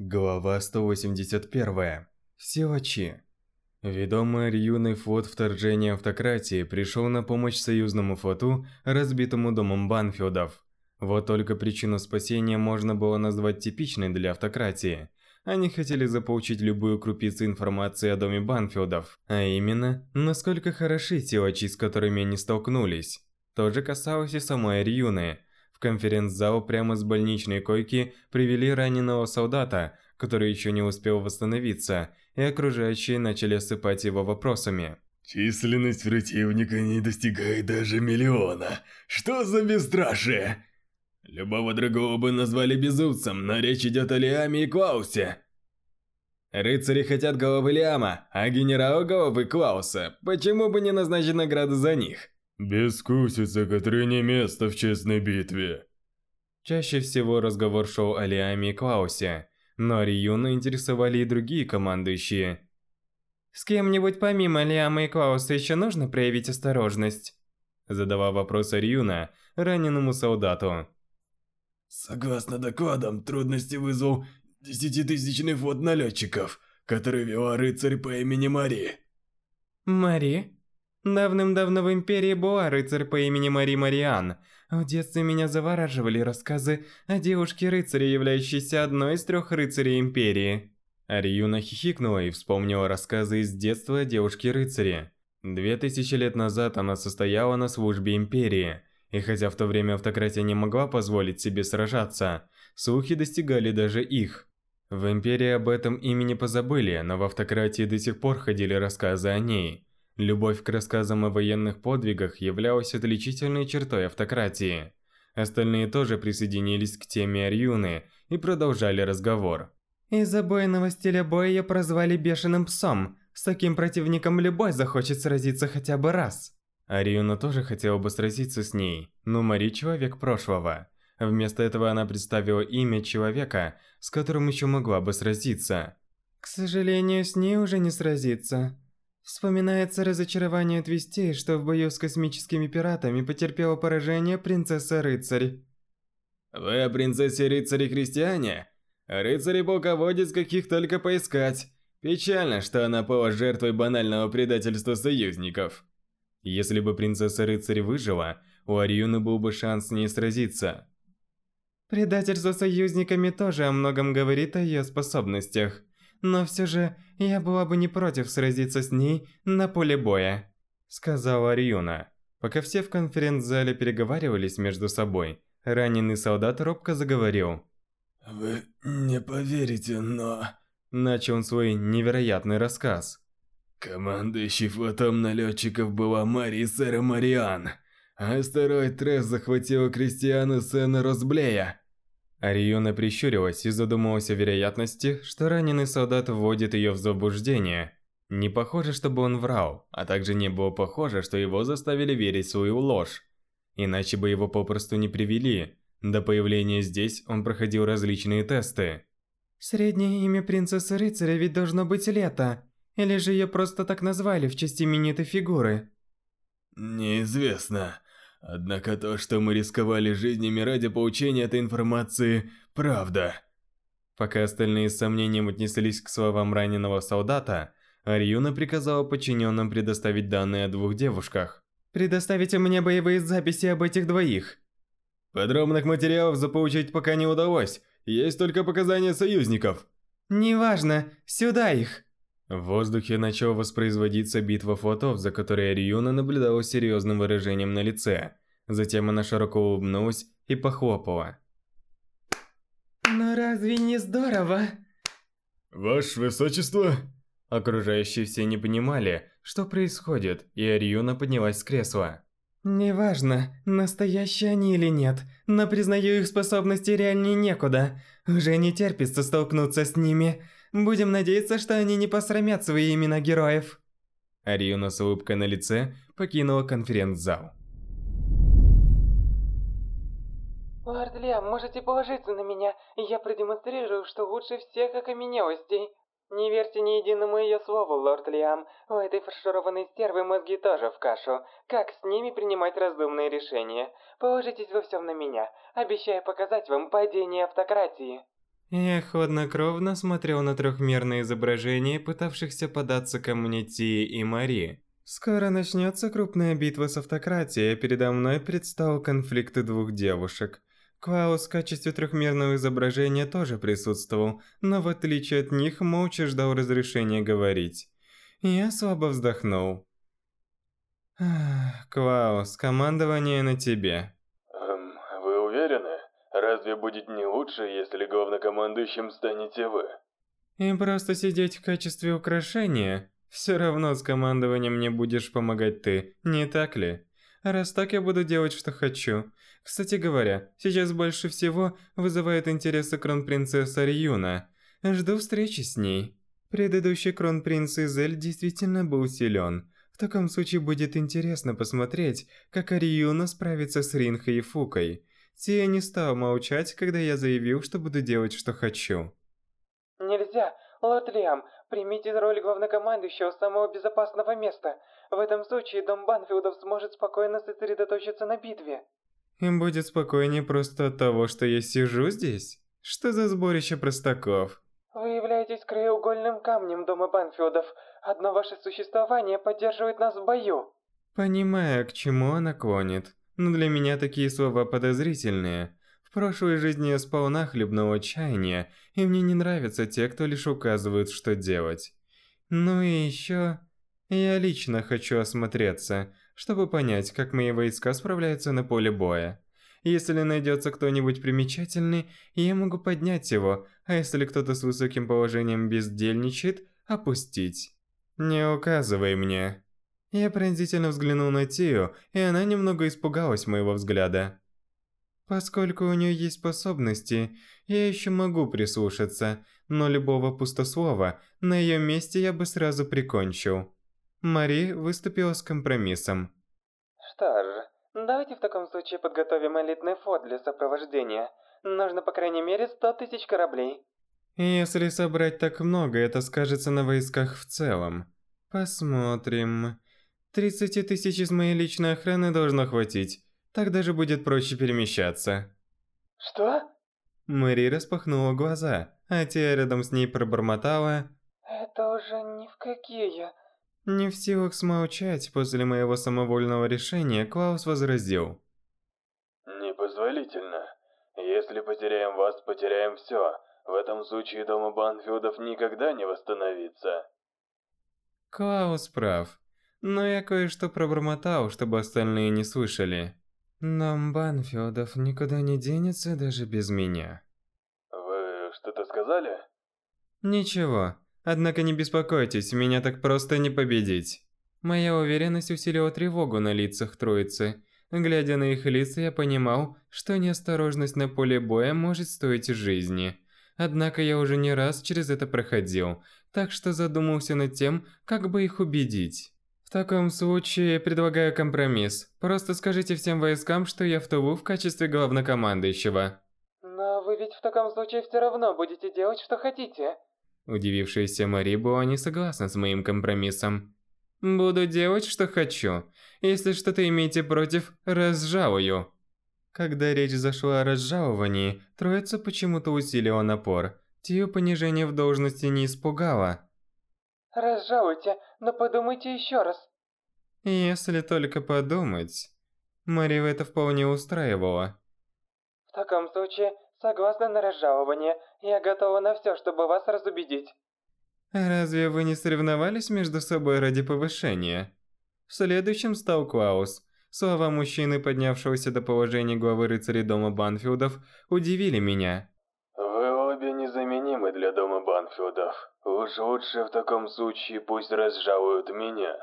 Глава 181. Силачи. Ведомый Рьюный флот вторжения автократии пришел на помощь союзному флоту, разбитому домом Банфилдов. Вот только причину спасения можно было назвать типичной для автократии. Они хотели заполучить любую крупицу информации о доме Банфилдов, а именно, насколько хороши силачи, с которыми они столкнулись. То же касалось и самой Рьюны – в конференц-зал прямо с больничной койки привели раненого солдата, который еще не успел восстановиться, и окружающие начали осыпать его вопросами. Численность противника не достигает даже миллиона. Что за бесстрашие? Любого другого бы назвали безумцем, но речь идет о Лиаме и Клаусе. Рыцари хотят головы Лиама, а генерал головы Клауса. Почему бы не назначить награду за них? Бескусица, которой не место в честной битве. Чаще всего разговор шел о Лиаме и Клаусе, но Риюну интересовали и другие командующие. «С кем-нибудь помимо Лиама и Клауса еще нужно проявить осторожность?» Задавал вопрос Риюна раненому солдату. Согласно докладам, трудности вызвал десятитысячный флот налетчиков, который вела рыцарь по имени Мари. Мари? Давным-давно в Империи была рыцарь по имени Мари Мариан. В детстве меня завораживали рассказы о девушке-рыцаре, являющейся одной из трех рыцарей Империи. Ариюна хихикнула и вспомнила рассказы из детства о девушке-рыцаре. Две тысячи лет назад она состояла на службе Империи, и хотя в то время автократия не могла позволить себе сражаться, слухи достигали даже их. В Империи об этом имени позабыли, но в автократии до сих пор ходили рассказы о ней. Любовь к рассказам о военных подвигах являлась отличительной чертой автократии. Остальные тоже присоединились к теме Арьюны и продолжали разговор. Из-за бойного стиля боя ее прозвали бешеным псом. С таким противником любой захочет сразиться хотя бы раз. Ариуна тоже хотела бы сразиться с ней, но Мари человек прошлого. Вместо этого она представила имя человека, с которым еще могла бы сразиться. К сожалению, с ней уже не сразиться. Вспоминается разочарование от вестей, что в бою с космическими пиратами потерпела поражение принцесса-рыцарь. Вы о принцессе-рыцаре-христиане? Рыцари-полководец каких только поискать. Печально, что она пала жертвой банального предательства союзников. Если бы принцесса-рыцарь выжила, у Арьюны был бы шанс с ней сразиться. Предательство союзниками тоже о многом говорит о ее способностях но все же я была бы не против сразиться с ней на поле боя», — сказала Риюна. Пока все в конференц-зале переговаривались между собой, раненый солдат робко заговорил. «Вы не поверите, но...» Начал свой невероятный рассказ. Командующий флотом налетчиков была Мари Сэра Мариан. Астероид Тресс захватила Кристиану Сена Росблея. Ариона прищурилась и задумалась о вероятности, что раненый солдат вводит ее в заблуждение. Не похоже, чтобы он врал, а также не было похоже, что его заставили верить в свою ложь. Иначе бы его попросту не привели. До появления здесь он проходил различные тесты. Среднее имя принцессы-рыцаря ведь должно быть Лето. Или же ее просто так назвали в честь именитой фигуры? Неизвестно. Однако то, что мы рисковали жизнями ради получения этой информации, правда. Пока остальные с сомнением отнеслись к словам раненого солдата, Арьюна приказала подчиненным предоставить данные о двух девушках. «Предоставите мне боевые записи об этих двоих». Подробных материалов заполучить пока не удалось, есть только показания союзников. «Неважно, сюда их!» В воздухе начала воспроизводиться битва флотов, за которой Ариюна наблюдала серьезным выражением на лице. Затем она широко улыбнулась и похлопала. «Ну разве не здорово?» «Ваше Высочество?» Окружающие все не понимали, что происходит, и Ариюна поднялась с кресла. «Неважно, настоящие они или нет, но признаю их способности реальнее некуда. Уже не терпится столкнуться с ними. Будем надеяться, что они не посрамят свои имена героев. Ариуна с улыбкой на лице покинула конференц-зал. Лорд Лиам, можете положиться на меня, я продемонстрирую, что лучше всех окаменелостей. Не верьте ни единому ее слову, лорд Лиам. У этой фаршированной стервы мозги тоже в кашу. Как с ними принимать разумные решения? Положитесь во всем на меня. Обещаю показать вам падение автократии. Я хладнокровно смотрел на трехмерное изображение, пытавшихся податься ко мне Ти и Мари. Скоро начнется крупная битва с автократией, передо мной предстал конфликт двух девушек. Клаус в качестве трехмерного изображения тоже присутствовал, но в отличие от них молча ждал разрешения говорить. Я слабо вздохнул. Клаус, командование на тебе. Эм, вы уверены? Разве будет не лучше, если главнокомандующим станете вы? И просто сидеть в качестве украшения? Все равно с командованием не будешь помогать ты, не так ли? Раз так, я буду делать, что хочу. Кстати говоря, сейчас больше всего вызывает интересы кронпринцесса Рьюна. Жду встречи с ней. Предыдущий кронпринц Изель действительно был силен. В таком случае будет интересно посмотреть, как Ариюна справится с Ринхой и Фукой. Тия не стал молчать, когда я заявил, что буду делать, что хочу. Нельзя! Лорд Лиам, примите роль главнокомандующего самого безопасного места. В этом случае дом Банфилдов сможет спокойно сосредоточиться на битве. Им будет спокойнее просто от того, что я сижу здесь? Что за сборище простаков? Вы являетесь краеугольным камнем дома Банфилдов. Одно ваше существование поддерживает нас в бою. Понимаю, к чему она клонит, но для меня такие слова подозрительные. В прошлой жизни я сполна хлебнул отчаяния, и мне не нравятся те, кто лишь указывают, что делать. Ну и еще... Я лично хочу осмотреться, чтобы понять, как мои войска справляются на поле боя. Если найдется кто-нибудь примечательный, я могу поднять его, а если кто-то с высоким положением бездельничает, опустить. Не указывай мне. Я пронзительно взглянул на Тию, и она немного испугалась моего взгляда. Поскольку у нее есть способности, я еще могу прислушаться, но любого пустослова на ее месте я бы сразу прикончил. Мари выступила с компромиссом. Что ж, давайте в таком случае подготовим элитный флот для сопровождения. Нужно по крайней мере 100 тысяч кораблей. Если собрать так много, это скажется на войсках в целом. Посмотрим. 30 тысяч из моей личной охраны должно хватить. Так даже будет проще перемещаться. Что? Мэри распахнула глаза, а Тия рядом с ней пробормотала. Это уже ни в какие. Не в силах смолчать после моего самовольного решения, Клаус возразил. Непозволительно. Если потеряем вас, потеряем все. В этом случае дома Банфилдов никогда не восстановится. Клаус прав. Но я кое-что пробормотал, чтобы остальные не слышали. Дом Банфилдов никуда не денется даже без меня. Вы что-то сказали? Ничего. Однако не беспокойтесь, меня так просто не победить. Моя уверенность усилила тревогу на лицах троицы. Глядя на их лица, я понимал, что неосторожность на поле боя может стоить жизни. Однако я уже не раз через это проходил, так что задумался над тем, как бы их убедить. В таком случае предлагаю компромисс. Просто скажите всем войскам, что я в Тулу в качестве главнокомандующего. Но вы ведь в таком случае все равно будете делать, что хотите. Удивившаяся Мари была не согласна с моим компромиссом. «Буду делать, что хочу. Если что-то имеете против, разжалую». Когда речь зашла о разжаловании, троица почему-то усилила напор. Тию понижение в должности не испугало. Разжалуйте, но подумайте еще раз. Если только подумать. Мари это вполне устраивало. В таком случае, согласно на разжалование, я готова на все, чтобы вас разубедить. Разве вы не соревновались между собой ради повышения? Следующим стал Клаус. Слова мужчины, поднявшегося до положения главы рыцарей дома Банфилдов, удивили меня. Вы обе незаменимы для Банфилдов. Уж лучше в таком случае пусть разжалуют меня.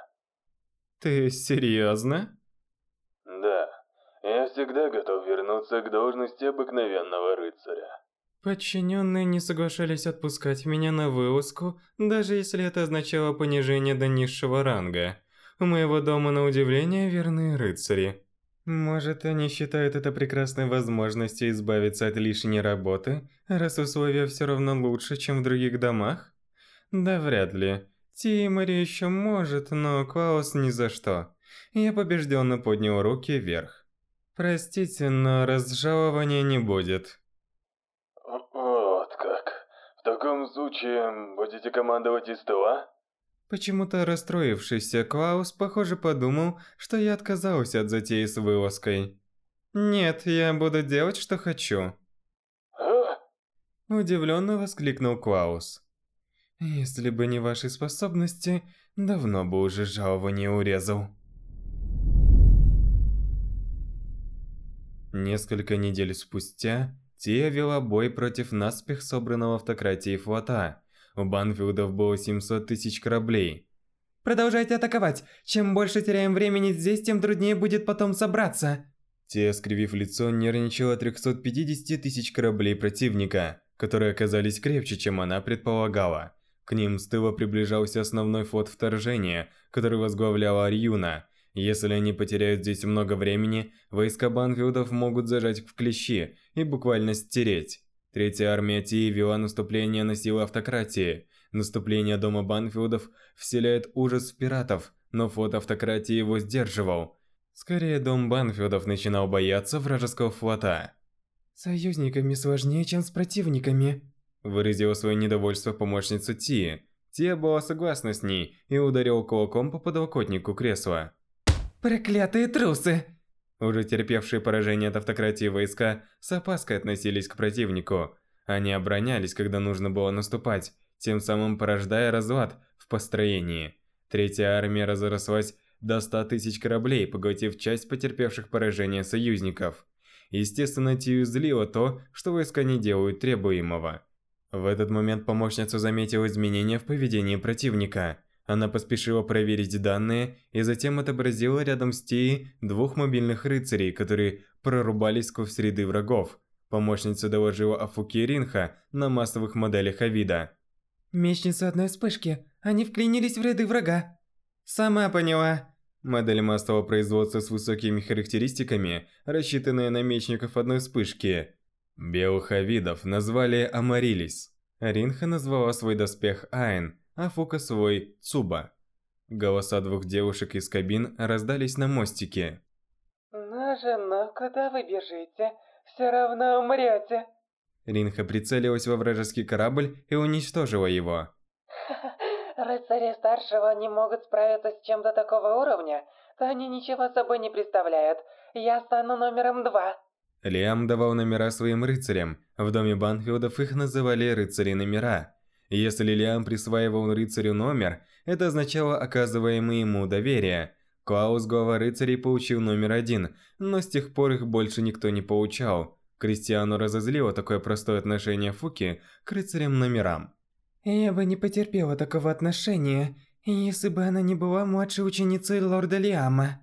Ты серьезно? Да. Я всегда готов вернуться к должности обыкновенного рыцаря. Подчиненные не соглашались отпускать меня на вылазку, даже если это означало понижение до низшего ранга. У моего дома, на удивление, верные рыцари. Может, они считают это прекрасной возможностью избавиться от лишней работы, раз условия все равно лучше, чем в других домах? Да вряд ли. Тимори еще может, но Клаус ни за что. Я побежденно поднял руки вверх. Простите, но разжалования не будет. Вот как. таком случае будете командовать из тыла? Почему-то расстроившийся Клаус, похоже, подумал, что я отказался от затеи с вылазкой. «Нет, я буду делать, что хочу». А? Удивленно воскликнул Клаус. «Если бы не ваши способности, давно бы уже жалование урезал». Несколько недель спустя, Тия вела бой против наспех собранного автократии флота. У Банфилдов было 700 тысяч кораблей. Продолжайте атаковать. Чем больше теряем времени здесь, тем труднее будет потом собраться. Тия, скривив лицо, нервничала 350 тысяч кораблей противника, которые оказались крепче, чем она предполагала. К ним с тыла приближался основной флот вторжения, который возглавляла Арьюна. Если они потеряют здесь много времени, войска Банфилдов могут зажать в клещи и буквально стереть. Третья армия Тии вела наступление на силы автократии. Наступление дома Банфилдов вселяет ужас в пиратов, но флот автократии его сдерживал. Скорее, дом Банфилдов начинал бояться вражеского флота. Союзниками сложнее, чем с противниками. Выразила свое недовольство помощница Тии. Тия была согласна с ней и ударил кулаком по подлокотнику кресла. Проклятые трусы! Уже терпевшие поражение от автократии войска с опаской относились к противнику. Они оборонялись, когда нужно было наступать, тем самым порождая разлад в построении. Третья армия разрослась до 100 тысяч кораблей, поглотив часть потерпевших поражение союзников. Естественно, Тию злило то, что войска не делают требуемого. В этот момент помощница заметила изменения в поведении противника. Она поспешила проверить данные и затем отобразила рядом с Тией двух мобильных рыцарей, которые прорубались сквозь ряды врагов. Помощница доложила о Фуке Ринха на массовых моделях Авида. Мечницы одной вспышки. Они вклинились в ряды врага. Сама поняла. Модель массового производства с высокими характеристиками, рассчитанная на мечников одной вспышки. Белых Авидов назвали Амарилис. Ринха назвала свой доспех Айн, а Фука свой Цуба. Голоса двух девушек из кабин раздались на мостике. «Ну же, ну куда вы бежите? Все равно умрете!» Ринха прицелилась во вражеский корабль и уничтожила его. Рыцари старшего не могут справиться с чем-то такого уровня, то они ничего собой не представляют. Я стану номером два. Лиам давал номера своим рыцарям. В доме Банфилдов их называли рыцари-номера. Если Лилиан присваивал рыцарю номер, это означало оказываемое ему доверие. Клаус, глава рыцарей, получил номер один, но с тех пор их больше никто не получал. Кристиану разозлило такое простое отношение Фуки к рыцарям-номерам. Я бы не потерпела такого отношения, если бы она не была младшей ученицей лорда Лиама.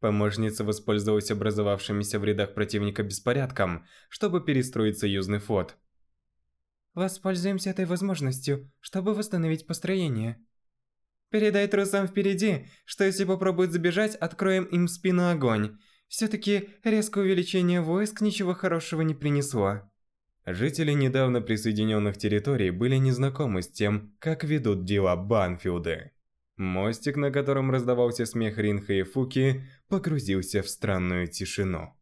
Помощница воспользовалась образовавшимися в рядах противника беспорядком, чтобы перестроить союзный флот. Воспользуемся этой возможностью, чтобы восстановить построение. Передай трусам впереди, что если попробуют забежать, откроем им в спину огонь. Все-таки резкое увеличение войск ничего хорошего не принесло. Жители недавно присоединенных территорий были незнакомы с тем, как ведут дела Банфилды. Мостик, на котором раздавался смех Ринха и Фуки, погрузился в странную тишину.